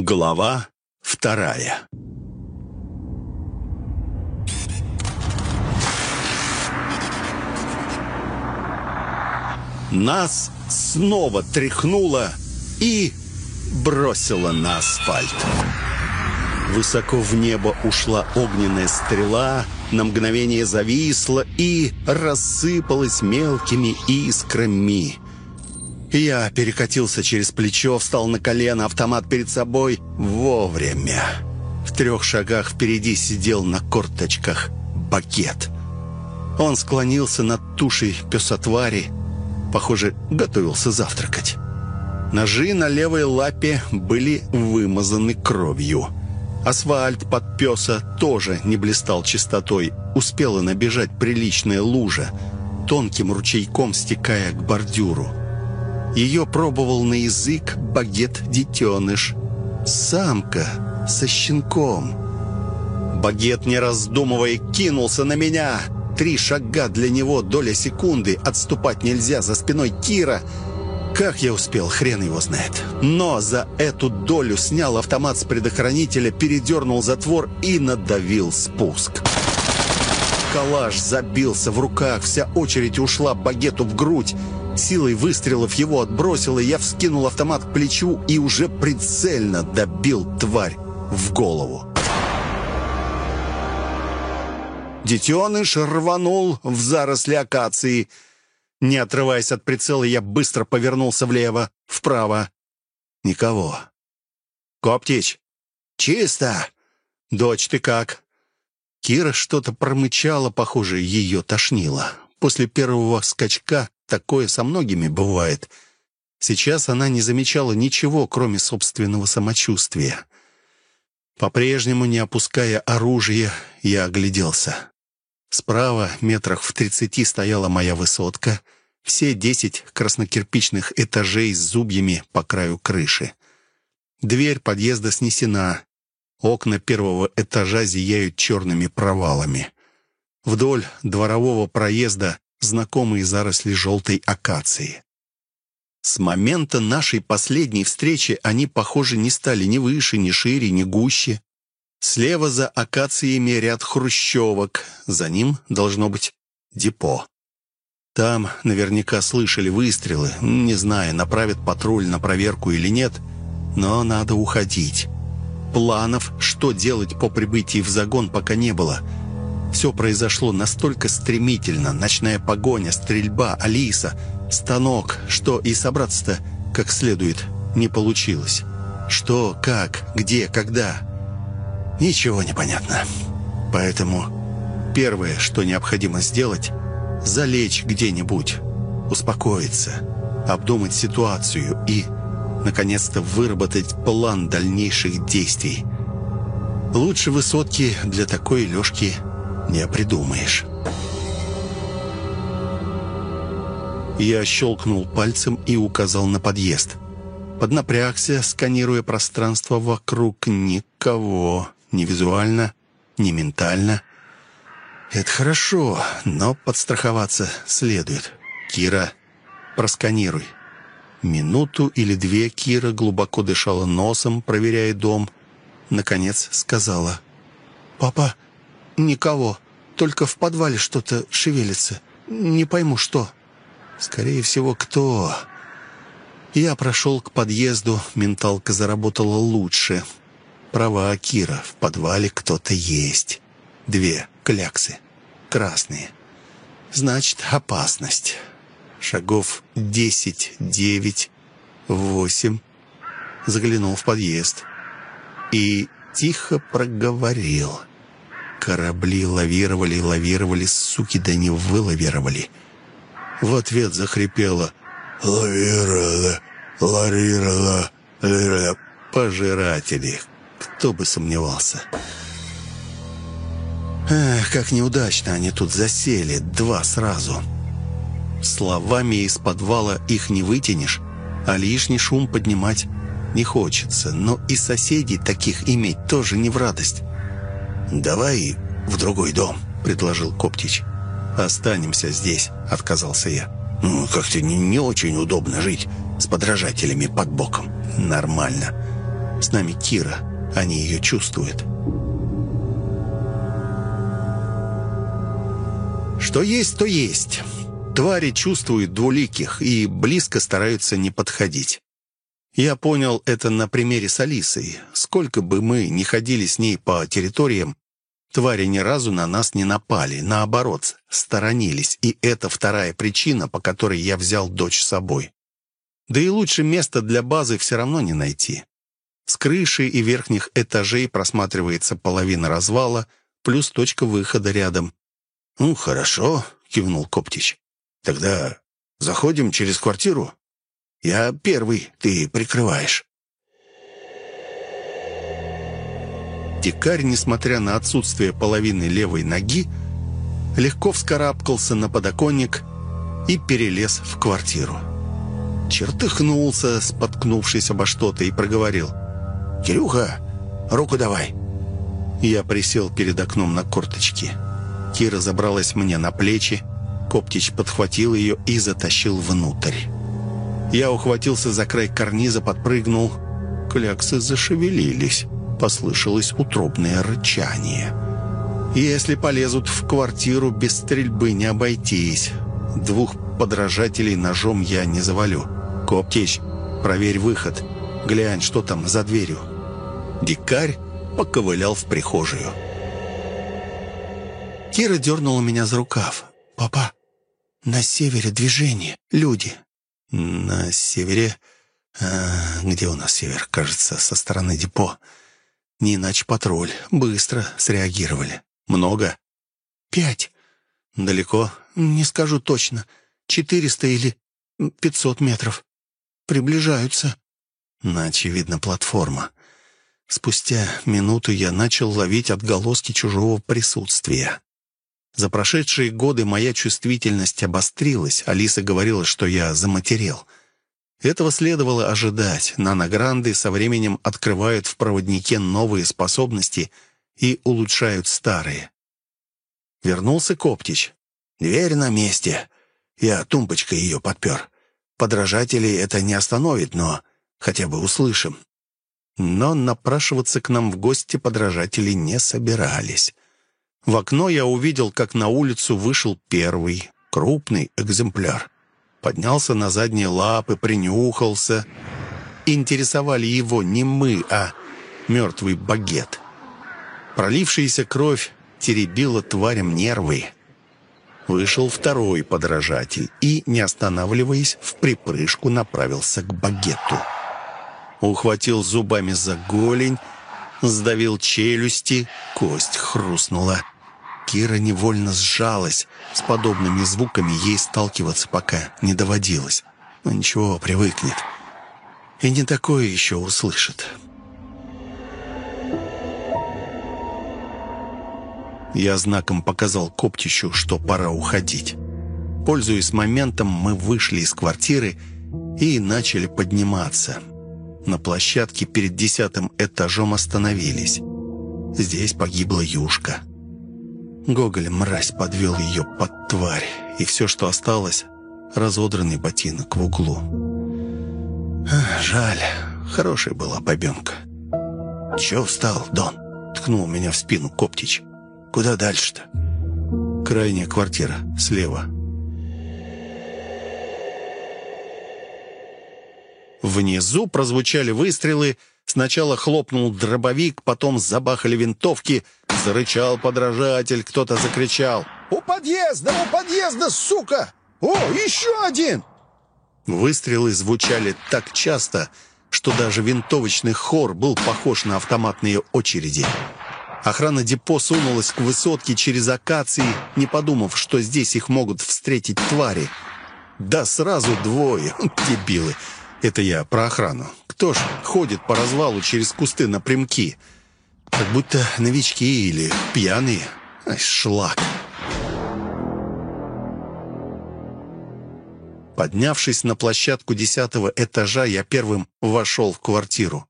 Глава вторая Нас снова тряхнуло и бросило на асфальт. Высоко в небо ушла огненная стрела, на мгновение зависла и рассыпалась мелкими искрами. Я перекатился через плечо, встал на колено, автомат перед собой вовремя. В трех шагах впереди сидел на корточках бакет. Он склонился над тушей песотвари, похоже, готовился завтракать. Ножи на левой лапе были вымазаны кровью. Асфальт под песа тоже не блистал чистотой. Успела набежать приличная лужа, тонким ручейком стекая к бордюру. Ее пробовал на язык багет-детеныш. Самка со щенком. Багет, не раздумывая, кинулся на меня. Три шага для него, доля секунды. Отступать нельзя, за спиной Кира — как я успел, хрен его знает. Но за эту долю снял автомат с предохранителя, передернул затвор и надавил спуск. Калаш забился в руках, вся очередь ушла багету в грудь. Силой выстрелов его отбросило, я вскинул автомат к плечу и уже прицельно добил тварь в голову. Детеныш рванул в заросли акации – не отрываясь от прицела, я быстро повернулся влево, вправо. Никого. «Коптич!» «Чисто!» «Дочь, ты как?» Кира что-то промычала, похоже, ее тошнило. После первого скачка такое со многими бывает. Сейчас она не замечала ничего, кроме собственного самочувствия. По-прежнему, не опуская оружие, я огляделся. Справа, метрах в тридцати, стояла моя высотка. Все десять краснокирпичных этажей с зубьями по краю крыши. Дверь подъезда снесена. Окна первого этажа зияют черными провалами. Вдоль дворового проезда знакомые заросли желтой акации. С момента нашей последней встречи они, похоже, не стали ни выше, ни шире, ни гуще. Слева за акациями ряд хрущевок. За ним должно быть депо. Там наверняка слышали выстрелы. Не знаю, направят патруль на проверку или нет, но надо уходить. Планов, что делать по прибытии в загон, пока не было. Все произошло настолько стремительно. Ночная погоня, стрельба, Алиса, станок, что и собраться-то как следует не получилось. Что, как, где, когда... Ничего не понятно. Поэтому первое, что необходимо сделать, залечь где-нибудь, успокоиться, обдумать ситуацию и, наконец-то, выработать план дальнейших действий. Лучше высотки для такой лёжки не придумаешь. Я щелкнул пальцем и указал на подъезд. Поднапрягся, сканируя пространство вокруг. Никого ни визуально, ни ментально. Это хорошо, но подстраховаться следует. Кира, просканируй. Минуту или две Кира глубоко дышала носом, проверяя дом. Наконец сказала. «Папа, никого. Только в подвале что-то шевелится. Не пойму, что». «Скорее всего, кто?» Я прошел к подъезду, менталка заработала лучше. Права Кира, в подвале кто-то есть. Две кляксы. Красные. Значит, опасность. Шагов десять, девять, восемь. Заглянул в подъезд. И тихо проговорил. Корабли лавировали, лавировали, суки, да не вылавировали. В ответ захрипело «Лавировала, лавировала, лавировала». Пожиратели, кто бы сомневался. Эх, как неудачно они тут засели, два сразу. Словами из подвала их не вытянешь, а лишний шум поднимать не хочется. Но и соседей таких иметь тоже не в радость. «Давай в другой дом», — предложил Коптич. «Останемся здесь», — отказался я. «Ну, как-то не, не очень удобно жить с подражателями под боком». «Нормально. С нами Кира. Они ее чувствуют. Что есть, то есть. Твари чувствуют двуликих и близко стараются не подходить. Я понял это на примере с Алисой. Сколько бы мы ни ходили с ней по территориям, твари ни разу на нас не напали. Наоборот, сторонились. И это вторая причина, по которой я взял дочь с собой. Да и лучше места для базы все равно не найти. С крыши и верхних этажей просматривается половина развала, плюс точка выхода рядом. «Ну, хорошо», — кивнул Коптич. «Тогда заходим через квартиру?» Я первый, ты прикрываешь». Дикарь, несмотря на отсутствие половины левой ноги, легко вскарабкался на подоконник и перелез в квартиру. Чертыхнулся, споткнувшись обо что-то, и проговорил. «Кирюха, руку давай!» Я присел перед окном на корточки. Кира забралась мне на плечи, Коптич подхватил ее и затащил внутрь. Я ухватился за край карниза, подпрыгнул. Кляксы зашевелились. Послышалось утробное рычание. Если полезут в квартиру, без стрельбы не обойтись. Двух подражателей ножом я не завалю. Коптич, проверь выход. Глянь, что там за дверью. Дикарь поковылял в прихожую. Кира дернула меня за рукав. «Папа, на севере движение, люди, на севере... А, где у нас север? Кажется, со стороны депо. Не иначе патруль. Быстро среагировали. Много? Пять. Далеко? Не скажу точно. Четыреста или пятьсот метров. Приближаются. На, очевидно, платформа. Спустя минуту я начал ловить отголоски чужого присутствия. За прошедшие годы моя чувствительность обострилась. Алиса говорила, что я заматерел. Этого следовало ожидать. Наногранды со временем открывают в проводнике новые способности и улучшают старые. Вернулся Коптич. «Дверь на месте. Я тумбочкой ее подпер. Подражателей это не остановит, но хотя бы услышим». Но напрашиваться к нам в гости подражатели не собирались. В окно я увидел, как на улицу вышел первый, крупный экземпляр. Поднялся на задние лапы, принюхался. Интересовали его не мы, а мертвый багет. Пролившаяся кровь теребила тварям нервы. Вышел второй подражатель и, не останавливаясь, в припрыжку направился к багету. Ухватил зубами за голень, сдавил челюсти, кость хрустнула. Кира невольно сжалась. С подобными звуками ей сталкиваться пока не доводилось. Но ничего, привыкнет. И не такое еще услышит. Я знаком показал Коптищу, что пора уходить. Пользуясь моментом, мы вышли из квартиры и начали подниматься. На площадке перед десятым этажом остановились. Здесь погибла Юшка. Гоголь, мразь, подвел ее под тварь, и все, что осталось, разодранный ботинок в углу. Жаль, хорошая была бабенка. «Че встал, Дон?» — ткнул меня в спину Коптич. «Куда дальше-то?» «Крайняя квартира, слева». Внизу прозвучали выстрелы, Сначала хлопнул дробовик, потом забахали винтовки. Зарычал подражатель, кто-то закричал. «У подъезда! У подъезда, сука! О, еще один!» Выстрелы звучали так часто, что даже винтовочный хор был похож на автоматные очереди. Охрана депо сунулась к высотке через акации, не подумав, что здесь их могут встретить твари. Да сразу двое, дебилы. Это я про охрану. Кто ж ходит по развалу через кусты напрямки? Как будто новички или пьяные. Ай, шлак. Поднявшись на площадку десятого этажа, я первым вошел в квартиру.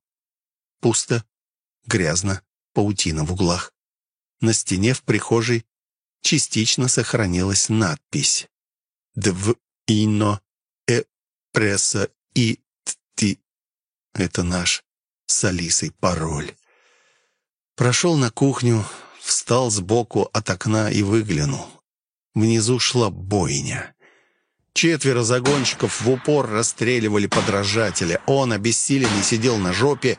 Пусто, грязно, паутина в углах. На стене в прихожей частично сохранилась надпись «Дв ино э пресса и ти». Это наш с Алисой пароль. Прошел на кухню, встал сбоку от окна и выглянул. Внизу шла бойня. Четверо загонщиков в упор расстреливали подражателя. Он, обессиленный, сидел на жопе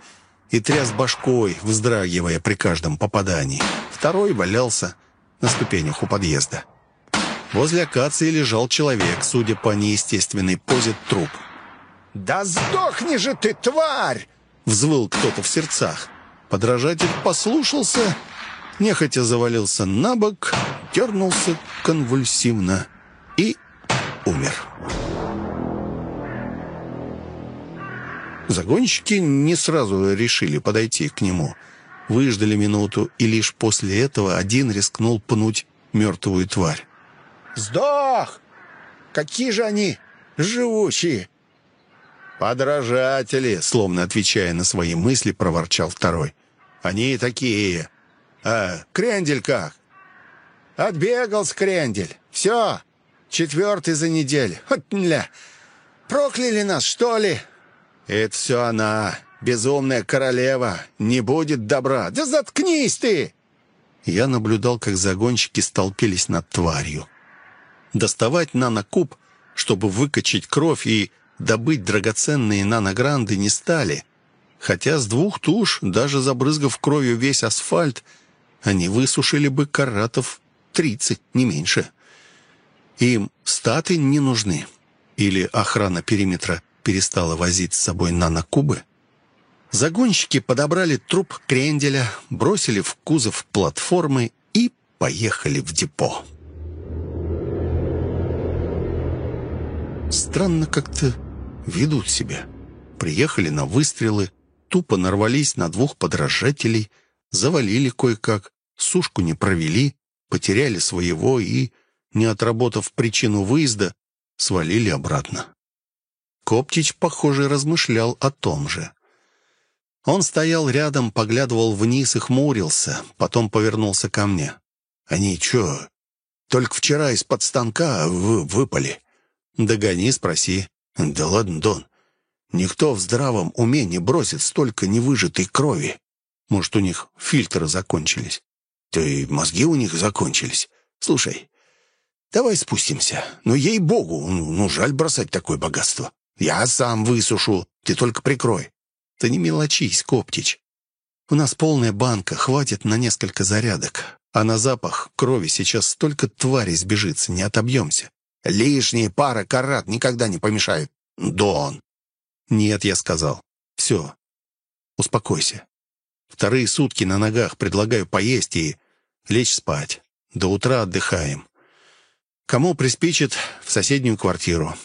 и тряс башкой, вздрагивая при каждом попадании. Второй валялся на ступенях у подъезда. Возле акации лежал человек, судя по неестественной позе, труп. «Да сдохни же ты, тварь!» — взвыл кто-то в сердцах. Подражатель послушался, нехотя завалился на бок, дернулся конвульсивно и умер. Загонщики не сразу решили подойти к нему. Выждали минуту, и лишь после этого один рискнул пнуть мертвую тварь. «Сдох! Какие же они живучие!» «Подражатели!» — словно отвечая на свои мысли, проворчал второй. «Они такие. А Крендель как?» «Отбегался Крендель. Все, Четвертый за неделю. Хотля. Прокляли нас, что ли? Это все она, безумная королева. Не будет добра. Да заткнись ты! Я наблюдал, как загонщики столпились над тварью. Доставать нанокуб, чтобы выкачать кровь и добыть драгоценные наногранды, не стали. Хотя с двух туш, даже забрызгав кровью весь асфальт, они высушили бы каратов тридцать, не меньше. Им статы не нужны. Или охрана периметра перестала возить с собой нанокубы. Загонщики подобрали труп кренделя, бросили в кузов платформы и поехали в депо. Странно как-то ведут себя. Приехали на выстрелы, тупо нарвались на двух подражателей, завалили кое-как, сушку не провели, потеряли своего и не отработав причину выезда, свалили обратно. Коптич, похоже, размышлял о том же. Он стоял рядом, поглядывал вниз и хмурился, потом повернулся ко мне. «Они чё, только вчера из-под станка вы выпали?» «Догони, спроси». «Да ладно, Дон, никто в здравом уме не бросит столько невыжатой крови. Может, у них фильтры закончились?» «Да и мозги у них закончились. Слушай, Давай спустимся. Но ей-богу, ну, ну, жаль бросать такое богатство. Я сам высушу, ты только прикрой. Ты не мелочись, Коптич. У нас полная банка, хватит на несколько зарядок. А на запах крови сейчас столько тварей сбежится, не отобьемся. Лишние пара карат никогда не помешают. Дон. Нет, я сказал. Все. Успокойся. Вторые сутки на ногах предлагаю поесть и лечь спать. До утра отдыхаем. Кому приспичит в соседнюю квартиру.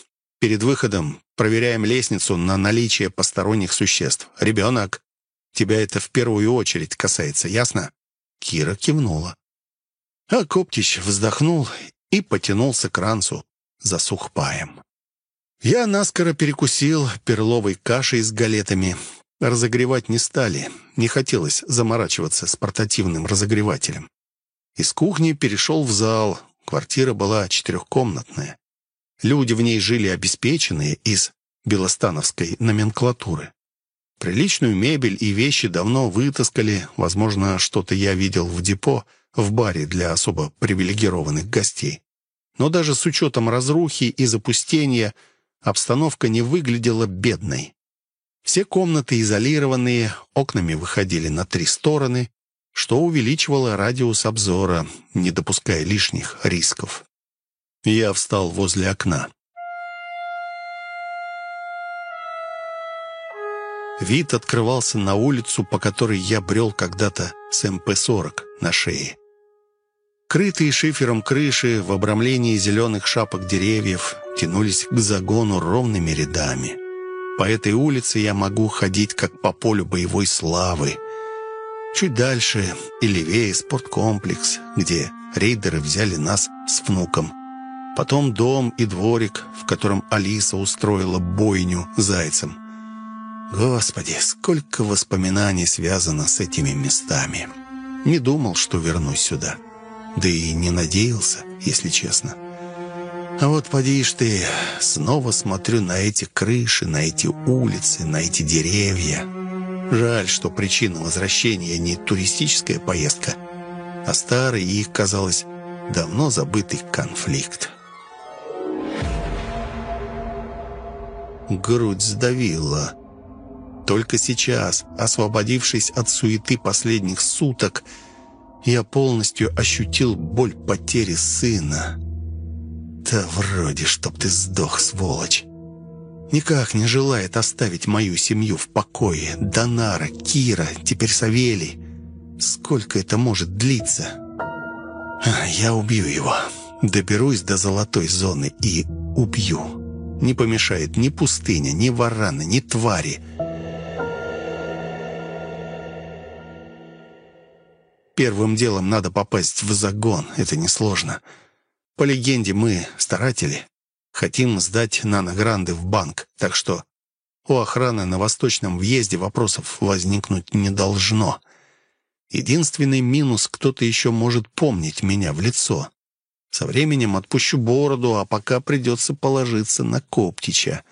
Перед выходом проверяем лестницу на наличие посторонних существ. Ребенок. Тебя это в первую очередь касается, ясно?» Кира кивнула. А Коптич вздохнул и потянулся к ранцу за сухпаем. Я наскоро перекусил перловой кашей с галетами. Разогревать не стали. Не хотелось заморачиваться с портативным разогревателем. Из кухни перешел в зал, Квартира была четырехкомнатная. Люди в ней жили обеспеченные из белостановской номенклатуры. Приличную мебель и вещи давно вытаскали. Возможно, что-то я видел в депо, в баре для особо привилегированных гостей. Но даже с учетом разрухи и запустения обстановка не выглядела бедной. Все комнаты изолированные, окнами выходили на три стороны, что увеличивало радиус обзора, не допуская лишних рисков. Я встал возле окна. Вид открывался на улицу, по которой я брел когда-то с МП-40 на шее. Крытые шифером крыши в обрамлении зеленых шапок деревьев тянулись к загону ровными рядами. По этой улице я могу ходить, как по полю боевой славы, Чуть дальше и левее спорткомплекс, где рейдеры взяли нас с внуком. Потом дом и дворик, в котором Алиса устроила бойню зайцем. Господи, сколько воспоминаний связано с этими местами. Не думал, что вернусь сюда. Да и не надеялся, если честно. А вот поди ты, снова смотрю на эти крыши, на эти улицы, на эти деревья. Жаль, что причина возвращения не туристическая поездка, а старый и казалось, давно забытый конфликт. Грудь сдавила. Только сейчас, освободившись от суеты последних суток, я полностью ощутил боль потери сына. Да вроде, чтоб ты сдох, сволочь. Никак не желает оставить мою семью в покое. Донара, Кира, теперь Савелий. Сколько это может длиться? Я убью его. Доберусь до золотой зоны и убью. Не помешает ни пустыня, ни вараны, ни твари. Первым делом надо попасть в загон. Это несложно. По легенде, мы старатели. Хотим сдать наногранды в банк, так что у охраны на восточном въезде вопросов возникнуть не должно. Единственный минус — кто-то еще может помнить меня в лицо. Со временем отпущу бороду, а пока придется положиться на Коптича.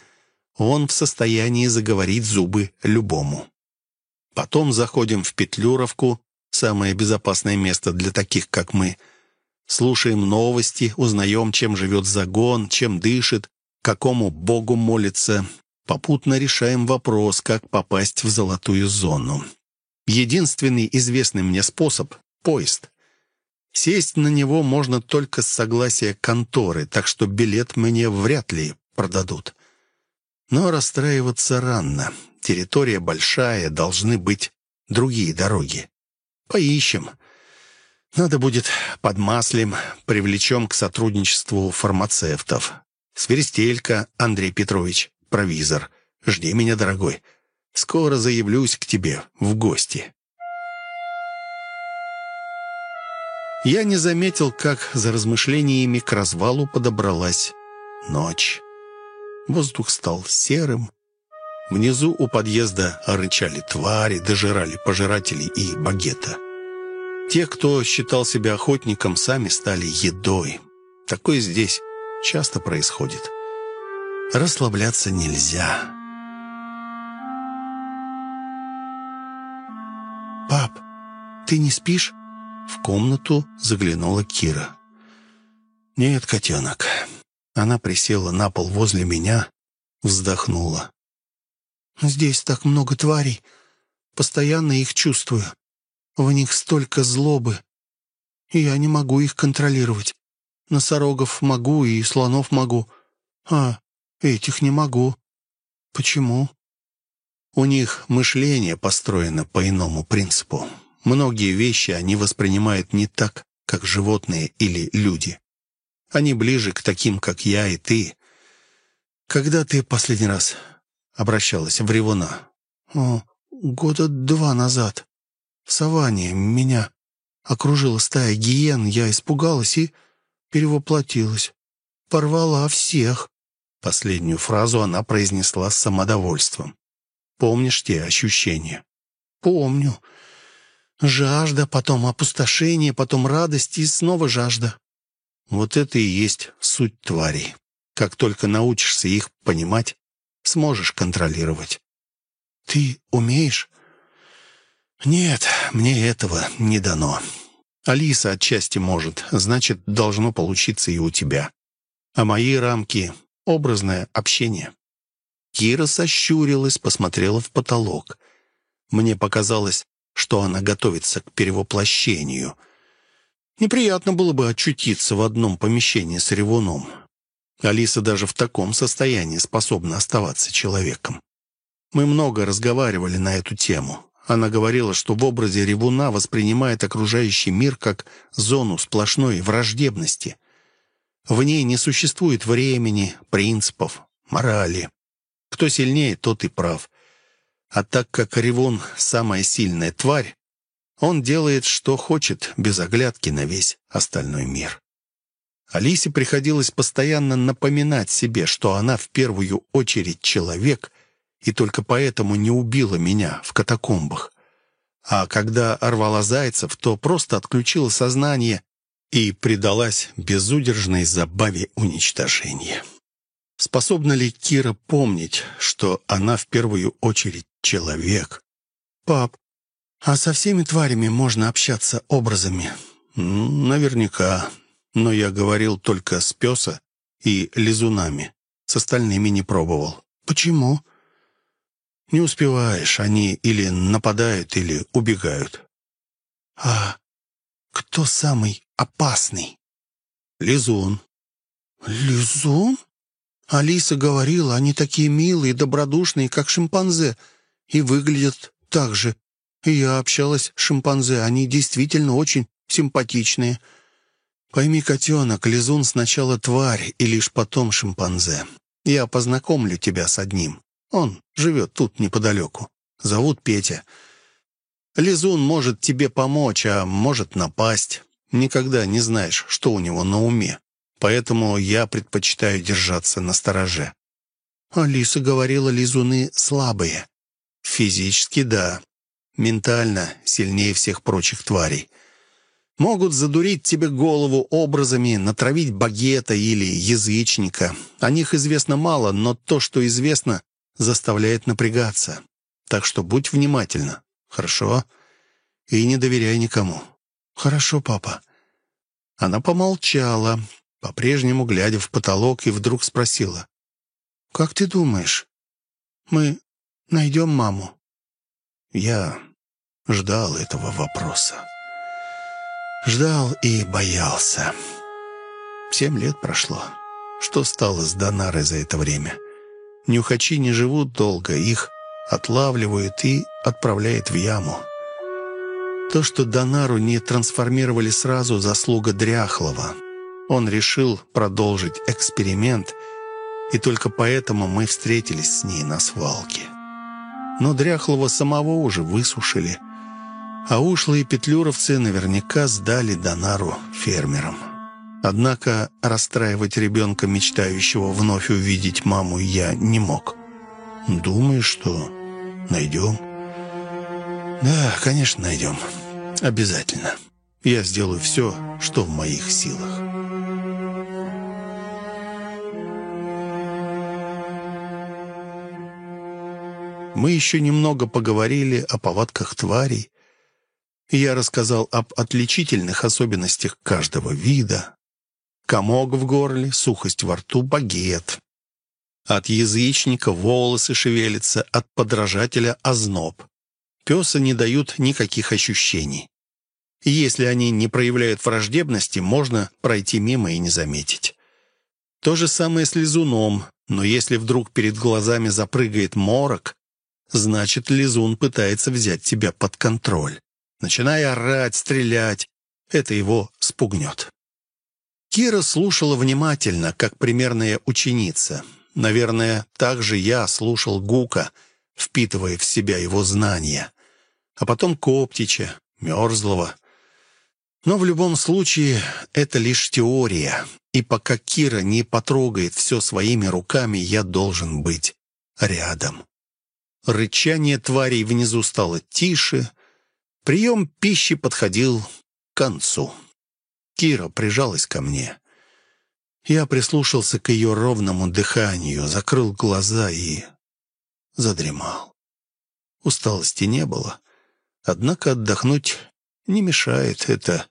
Он в состоянии заговорить зубы любому. Потом заходим в Петлюровку, самое безопасное место для таких, как мы. Слушаем новости, узнаем, чем живет загон, чем дышит, какому богу молится. Попутно решаем вопрос, как попасть в золотую зону. Единственный известный мне способ — поезд. Сесть на него можно только с согласия конторы, так что билет мне вряд ли продадут. Но расстраиваться рано. Территория большая, должны быть другие дороги. Поищем. Надо будет под маслем, привлечем к сотрудничеству фармацевтов. Сверстелька, Андрей Петрович, провизор. Жди меня, дорогой. Скоро заявлюсь к тебе в гости. Я не заметил, как за размышлениями к развалу подобралась ночь. Воздух стал серым. Внизу у подъезда рычали твари, дожирали пожиратели и багета. Те, кто считал себя охотником, сами стали едой. Такое здесь часто происходит. Расслабляться нельзя. «Пап, ты не спишь?» В комнату заглянула Кира. «Нет, котенок». Она присела на пол возле меня, вздохнула. «Здесь так много тварей. Постоянно их чувствую. В них столько злобы. Я не могу их контролировать. Носорогов могу и слонов могу. А этих не могу. Почему?» У них мышление построено по иному принципу. Многие вещи они воспринимают не так, как животные или люди. Они ближе к таким, как я и ты. Когда ты последний раз обращалась в Ревуна? О, года два назад. В саванне меня окружила стая гиен, я испугалась и перевоплотилась. Порвала всех. Последнюю фразу она произнесла с самодовольством. «Помнишь те ощущения?» «Помню. Жажда, потом опустошение, потом радость и снова жажда. Вот это и есть суть тварей. Как только научишься их понимать, сможешь контролировать. Ты умеешь? Нет, мне этого не дано. Алиса отчасти может, значит, должно получиться и у тебя. А мои рамки — образное общение. Кира сощурилась, посмотрела в потолок. Мне показалось, что она готовится к перевоплощению. Неприятно было бы очутиться в одном помещении с ревуном. Алиса даже в таком состоянии способна оставаться человеком. Мы много разговаривали на эту тему. Она говорила, что в образе ревуна воспринимает окружающий мир как зону сплошной враждебности. В ней не существует времени, принципов, морали. Кто сильнее, тот и прав. А так как Ревун — самая сильная тварь, он делает, что хочет, без оглядки на весь остальной мир. Алисе приходилось постоянно напоминать себе, что она в первую очередь человек, и только поэтому не убила меня в катакомбах. А когда орвала зайцев, то просто отключила сознание и предалась безудержной забаве уничтожения. Способна ли Кира помнить, что она в первую очередь человек? «Пап, а со всеми тварями можно общаться образами?» «Наверняка. Но я говорил только с песа и лизунами. С остальными не пробовал». «Почему?» «Не успеваешь. Они или нападают, или убегают». «А кто самый опасный?» «Лизун». «Лизун?» Алиса говорила, они такие милые, добродушные, как шимпанзе, и выглядят так же. И я общалась с шимпанзе, они действительно очень симпатичные. Пойми, котенок, лизун сначала тварь, и лишь потом шимпанзе. Я познакомлю тебя с одним. Он живет тут неподалеку. Зовут Петя. Лизун может тебе помочь, а может напасть. Никогда не знаешь, что у него на уме поэтому я предпочитаю держаться на стороже». Алиса говорила, лизуны слабые. Физически, да. Ментально сильнее всех прочих тварей. Могут задурить тебе голову образами, натравить багета или язычника. О них известно мало, но то, что известно, заставляет напрягаться. Так что будь внимательна. Хорошо? И не доверяй никому. Хорошо, папа. Она помолчала, по-прежнему глядя в потолок, и вдруг спросила. «Как ты думаешь, мы найдем маму?» Я ждал этого вопроса. Ждал и боялся. Семь лет прошло. Что стало с Донарой за это время? Нюхачи не живут долго, их отлавливают и отправляют в яму. То, что Донару не трансформировали сразу, заслуга Дряхлова. Он решил продолжить эксперимент, и только поэтому мы встретились с ней на свалке. Но дряхлого самого уже высушили, а ушлые петлюровцы наверняка сдали Донару фермерам. Однако расстраивать ребенка, мечтающего вновь увидеть маму, я не мог. «Думаю, что найдем?» «Да, конечно, найдем. Обязательно. Я сделаю все, что в моих силах». Мы еще немного поговорили о повадках тварей. Я рассказал об отличительных особенностях каждого вида. Комок в горле, сухость во рту, багет. От язычника волосы шевелятся, от подражателя озноб. Песа не дают никаких ощущений. Если они не проявляют враждебности, можно пройти мимо и не заметить. То же самое с лизуном, но если вдруг перед глазами запрыгает морок, Значит, Лизун пытается взять тебя под контроль. Начиная орать, стрелять, это его спугнет. Кира слушала внимательно, как примерная ученица. Наверное, так же я слушал Гука, впитывая в себя его знания. А потом Коптича, Мерзлого. Но в любом случае это лишь теория. И пока Кира не потрогает все своими руками, я должен быть рядом. Рычание тварей внизу стало тише. Прием пищи подходил к концу. Кира прижалась ко мне. Я прислушался к ее ровному дыханию, закрыл глаза и задремал. Усталости не было. Однако отдохнуть не мешает. Это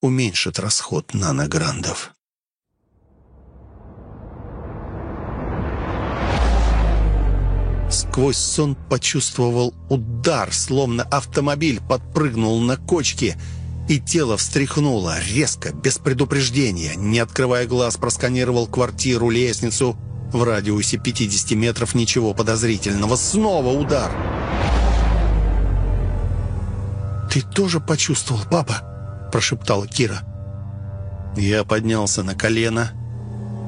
уменьшит расход нанограндов. Сквозь сон почувствовал удар, словно автомобиль подпрыгнул на кочке, и тело встряхнуло, резко, без предупреждения. Не открывая глаз, просканировал квартиру, лестницу. В радиусе 50 метров ничего подозрительного. Снова удар. «Ты тоже почувствовал, папа?» – прошептала Кира. Я поднялся на колено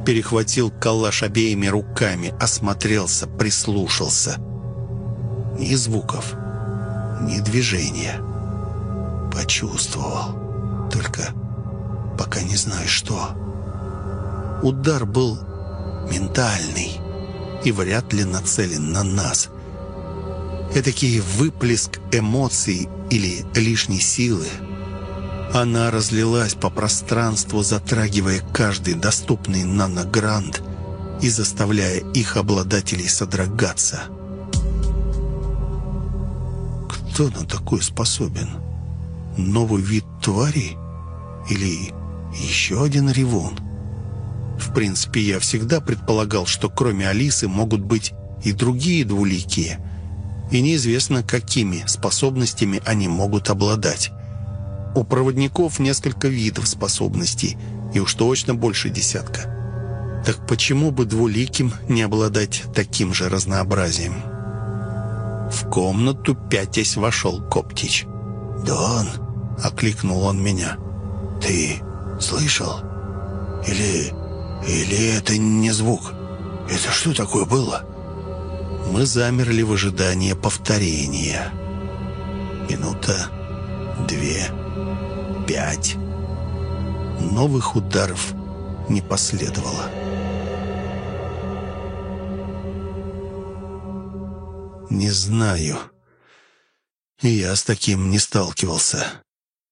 перехватил калаш обеими руками, осмотрелся, прислушался. Ни звуков, ни движения. Почувствовал. Только пока не знаю что. Удар был ментальный и вряд ли нацелен на нас. Этакий выплеск эмоций или лишней силы — она разлилась по пространству, затрагивая каждый доступный наногрант и заставляя их обладателей содрогаться. кто на такое способен? Новый вид твари? Или еще один ревун? В принципе, я всегда предполагал, что кроме Алисы могут быть и другие двуликие. И неизвестно, какими способностями они могут обладать. У проводников несколько видов способностей, и уж точно больше десятка. Так почему бы двуликим не обладать таким же разнообразием? В комнату пятясь вошел Коптич. «Дон!» — окликнул он меня. «Ты слышал? Или... или это не звук? Это что такое было?» Мы замерли в ожидании повторения. Минута, две, пять. Новых ударов не последовало. Не знаю. Я с таким не сталкивался.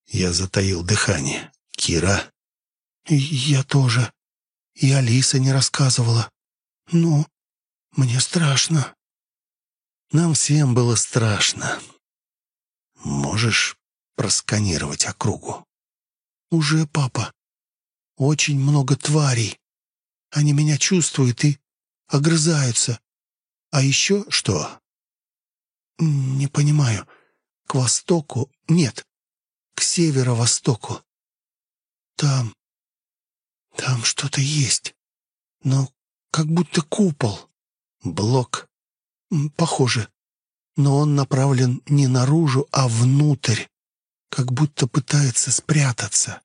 Я затаил дыхание. Кира? Я тоже. И Алиса не рассказывала. Ну, мне страшно. Нам всем было страшно. Можешь просканировать округу? Уже, папа. Очень много тварей. Они меня чувствуют и огрызаются. А еще что? Не понимаю. К востоку? Нет. К северо-востоку. Там... Там что-то есть. Но как будто купол. Блок Похоже. Но он направлен не наружу, а внутрь, как будто пытается спрятаться.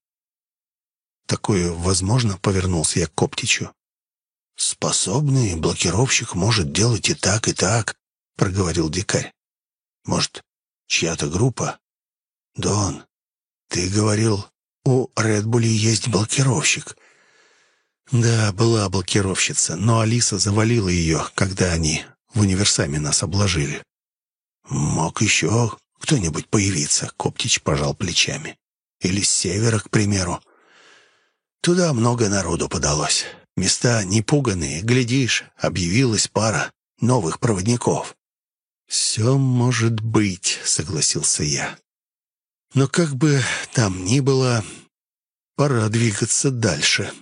Такое возможно, повернулся я к Коптичу. «Способный блокировщик может делать и так, и так», — проговорил дикарь. «Может, чья-то группа?» «Дон, ты говорил, у Редбули есть блокировщик». «Да, была блокировщица, но Алиса завалила ее, когда они в универсаме нас обложили. Мог еще кто-нибудь появиться, Коптич пожал плечами. Или с севера, к примеру. Туда много народу подалось. Места непуганные, глядишь, объявилась пара новых проводников. «Все может быть», — согласился я. «Но как бы там ни было, пора двигаться дальше».